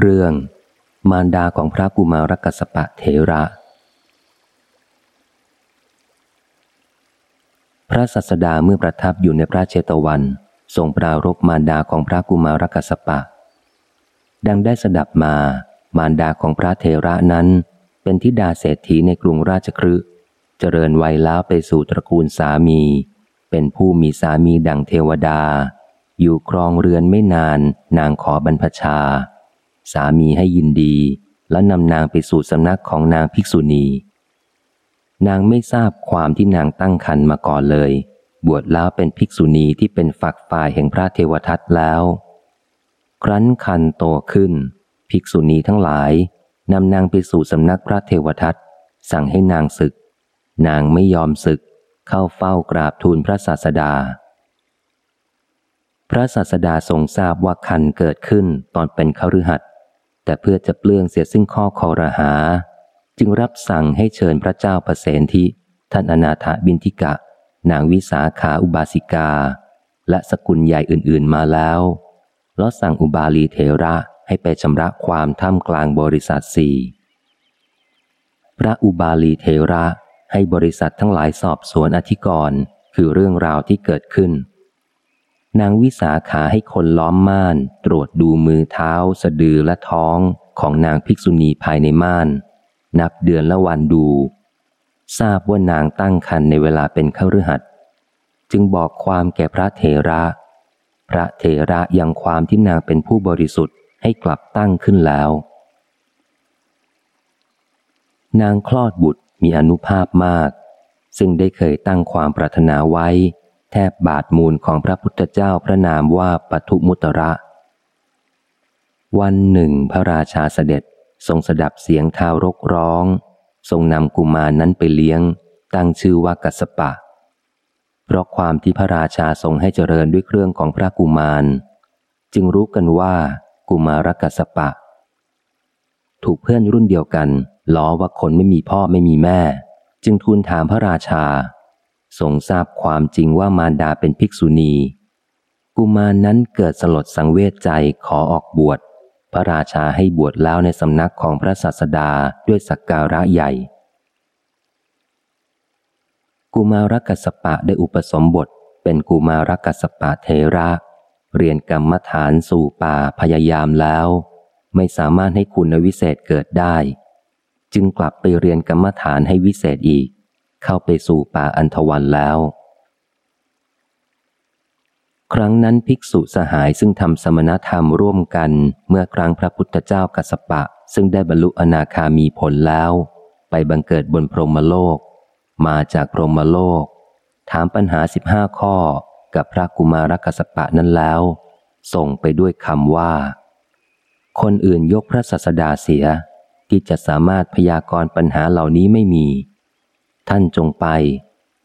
เรื่อง มารดาของพระกุมารกัสปะเถระ พระสัสดาเมื่อประทับอยู่ในพระเชตวันทรงปรารบมารดาของพระกุมารกัสปะ ดังได้สดับมามารดาของพระเทระนั้น เป็นทิดาเศรษฐีในกรุงราชครืเจริญวัยแล้วไปสู่ตระกูลสามี เป็นผู้มีสามีดังเทวดา อยู่ครองเรือนไม่นานนางขอบรรพชา สามีให้ยินดี และนำนางไปสู่สำนักของนางภิกษุณี นางไม่ทราบความที่นางตั้งครรภ์มาก่อนเลย บวชแล้วเป็นภิกษุณีที่เป็นฝักฝ่ายแห่งพระเทวทัตแล้ว ครั้นคันโตขึ้น ภิกษุณีทั้งหลายนำนางไปสู่สำนักพระเทวทัตสั่งให้นางศึก นางไม่ยอมศึก เข้าเฝ้ากราบทูลพระศาสดา พระศาสดาทรงทราบว่าคันเกิดขึ้นตอนเป็นขรือหัด แต่เพื่อจะเปลื้องเสียซึ่งข้อคอรหา จึงรับสั่งให้เชิญพระเจ้าประเสนทิท่านอนาถบินทิกะ นางวิสาขาอุบาสิกา และสกุลใหญ่อื่นๆมาแล้วแล้วสั่งอุบาลีเถระให้ไปชำระความท่ามกลางบริษัทสี่พระอุบาลีเถระให้บริษัททั้งหลายสอบสวนอธิกรณ์คือเรื่องราวที่เกิดขึ้น นางวิสาขาให้คนล้อมม่าน ตรวจดูมือเท้า สะดือและท้องของนางภิกษุณีภายในม่าน นับเดือนและวันดู ทราบว่านางตั้งครรภ์ในเวลาเป็นขฤหัส จึงบอกความแก่พระเถระ พระเถระยังความที่นางเป็นผู้บริสุทธิ์ให้กลับตั้งขึ้นแล้ว นางคลอดบุตรมีอนุภาพมาก ซึ่งได้เคยตั้งความปรารถนาไว้ แทบบาทมูลของพระพุทธเจ้าพระนามว่าปทุมุตระ วันหนึ่งพระราชาเสด็จทรงสดับเสียงทารกร้อง ทรงนำกุมารนนั้นไปเลี้ยง ตั้งชื่อว่ากัสปะ เพราะความที่พระราชาทรงให้เจริญด้วยเครื่องของพระกุมาร จึงรู้กันว่า กุมารกัสปะ ถูกเพื่อนรุ่นเดียวกันล้อว่าคนไม่มีพ่อไม่มีแม่ จึงทูลถามพระราชา ทรงทราบความจริงว่ามารดาเป็นภิกษุณี กุมารนั้นเกิดสลดสังเวชใจขอออกบวช พระราชาให้บวชแล้วในสำนักของพระศาสดาด้วยสักการะใหญ่ กุมารกัสปะได้อุปสมบท เป็นกุมารกัสปะเทระ เรียนกรรมฐานสู่ป่าพยายามแล้ว ไม่สามารถให้คุณวิเศษเกิดได้ จึงกลับไปเรียนกรรมฐานให้วิเศษอีก เข้าไปสู่ป่าอันทวันแล้ว ครั้งนั้นภิกษุสหายซึ่งทำสมณธรรมร่วมกันเมื่อครั้งพระพุทธเจ้ากัสปะ ซึ่งได้บรรลุอนาคามีผลแล้ว ไปบังเกิดบนพรหมโลก มาจากพรหมโลก ถามปัญหาสิบห้าข้อกับพระกุมารกัสปะนั้นแล้ว ส่งไปด้วยคำว่า คนอื่นยกพระสัสดาเสียที่จะสามารถพยากรณ์ปัญหาเหล่านี้ไม่มี ท่านจงไป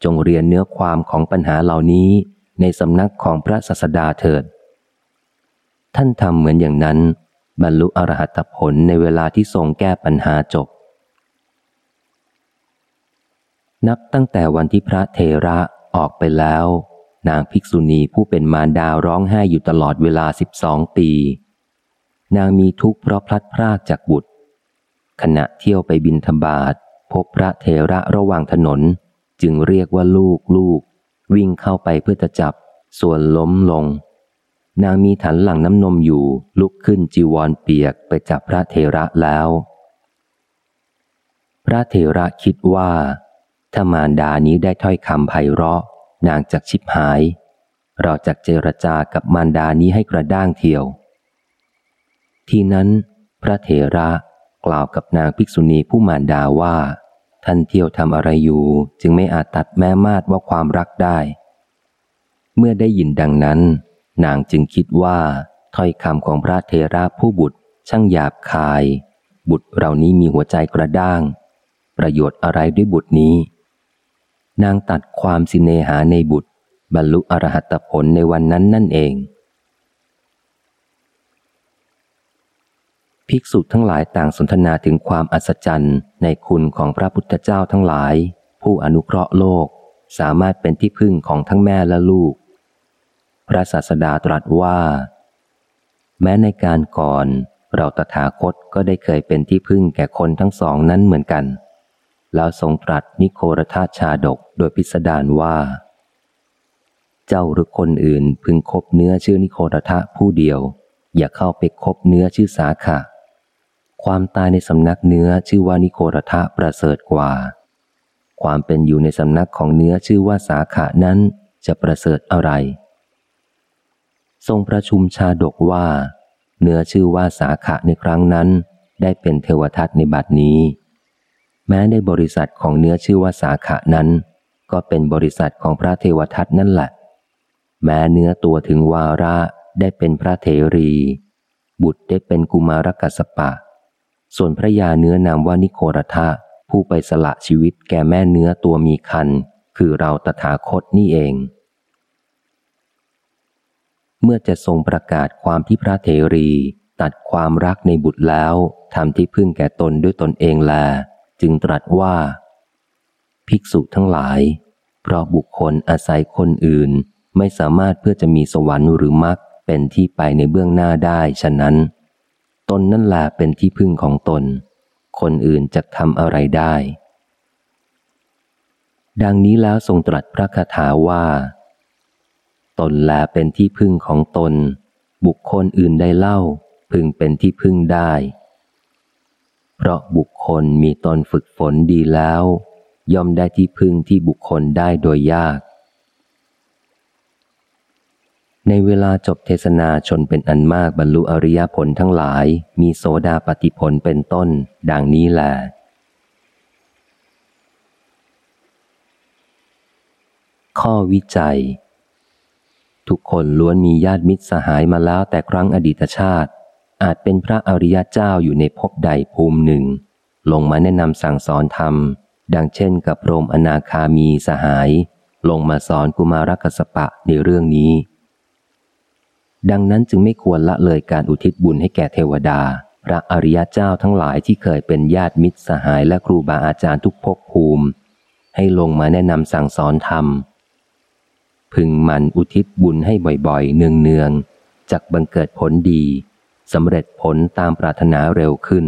จงเรียนเนื้อความของปัญหาเหล่านี้ในสำนักของพระสัสดาเถิด ท่านทำเหมือนอย่างนั้น บรรลุอรหัตผลในเวลาที่ทรงแก้ปัญหาจบ นับตั้งแต่วันที่พระเทระออกไปแล้ว นางภิกษุณีผู้เป็นมารดาร้องไห้อยู่ตลอดเวลาสิบสองปี นางมีทุกข์เพราะพลัดพรากจากบุตร ขณะเที่ยวไปบินธบาต พบพระเทระระหว่างถนน จึงเรียกว่าลูกลูก วิ่งเข้าไปเพื่อจะจับ ส่วนล้มลง นางมีถันหลังน้ำนมอยู่ลุกขึ้นจีวรเปียกไปจับพระเทระแล้ว พระเทระคิดว่าถ้ามารดานี้ได้ถ้อยคำไพเราะ นางจักชิบหาย เราจักเจรจากับมารดานี้ให้กระด้างเทียว ทีนั้น พระเถระกล่าวกับนางภิกษุณีผู้มารดาว่า ท่านเที่ยวทำอะไรอยู่ จึงไม่อาจตัดแม้มาดว่าความรักได้ เมื่อได้ยินดังนั้น นางจึงคิดว่าถ้อยคำของพระเทระผู้บุตร ช่างหยาบคาย บุตรเรานี้มีหัวใจกระด้าง ประโยชน์อะไรด้วยบุตรนี้ นางตัดความสิเนหาในบุตร บรรลุอรหัตผลในวันนั้นนั่นเอง ภิกษุทั้งหลายต่างสนทนาถึงความอัศจรรย์ในคุณของพระพุทธเจ้าทั้งหลาย ผู้อนุเคราะห์โลกสามารถเป็นที่พึ่งของทั้งแม่และลูก พระศาสดาตรัสว่า แม้ในการก่อนเราตถาคตก็ได้เคยเป็นที่พึ่งแก่คนทั้งสองนั้นเหมือนกัน แล้วทรงตรัสนิโครธาชาดกโดยพิสดารว่า เจ้าหรือคนอื่นพึงคบเนื้อชื่อนิโครธาผู้เดียว อย่าเข้าไปคบเนื้อชื่อสาขะ ความตายในสำนักเนื้อชื่อว่านิโครธาประเสริฐกว่า ความเป็นอยู่ในสำนักของเนื้อชื่อว่าสาขานั้นจะประเสริฐอะไร ทรงประชุมชาดกว่า เนื้อชื่อว่าสาขาในครั้งนั้น ได้เป็นเทวทัตในบัดนี้ แม้ในบริษัทของเนื้อชื่อว่าสาขานั้น ก็เป็นบริษัทของพระเทวทัตนั่นแหละ แม้เนื้อตัวถึงวาระได้เป็นพระเทรี บุตรได้เป็นกุมารกัสปะ ส่วนพระยาเนื้อนามว่านิโครธาผู้ไปสละชีวิตแก่แม่เนื้อตัวมีคัน คือเราตถาคตนี่เอง เมื่อจะทรงประกาศความที่พระเทรีตัดความรักในบุตรแล้วทำที่พึ่งแก่ตนด้วยตนเองแล จึงตรัสว่า ภิกษุทั้งหลาย เพราะบุคคลอาศัยคนอื่น ไม่สามารถเพื่อจะมีสวรรค์หรือมรรคเป็นที่ไปในเบื้องหน้าได้ฉะนั้น ตนนั่นแหละเป็นที่พึ่งของตน คนอื่นจะทำอะไรได้ ดังนี้แล้วทรงตรัสพระคาถาว่า ตนแลเป็นที่พึ่งของตน บุคคลอื่นได้เล่า พึงเป็นที่พึ่งได้ เพราะบุคคลมีตนฝึกฝนดีแล้ว ย่อมได้ที่พึ่งที่บุคคลได้โดยยาก ในเวลาจบเทศนาชนเป็นอันมากบรรลุอริยผลทั้งหลาย มีโสดาปฏิผลเป็นต้น ดังนี้แหละข้อวิจัย ทุกคนล้วนมีญาติมิตรสหายมาแล้วแต่ครั้งอดีตชาติ อาจเป็นพระอริยเจ้าอยู่ในภพใดภูมิหนึ่ง ลงมาแนะนำสั่งสอนธรรม ดังเช่นกับโรมอนาคามีสหาย ลงมาสอนกุมารกัสปะในเรื่องนี้ ดังนั้นจึงไม่ควรละเลยการอุทิศบุญให้แก่เทวดา พระอริยเจ้าทั้งหลายที่เคยเป็นญาติมิตรสหายและครูบาอาจารย์ทุกภพภูมิ ให้ลงมาแนะนำสั่งสอนธรรม พึงมันอุทิศบุญให้บ่อยๆ เนืองๆ จากบังเกิดผลดีสำเร็จผลตามปรารถนาเร็วขึ้น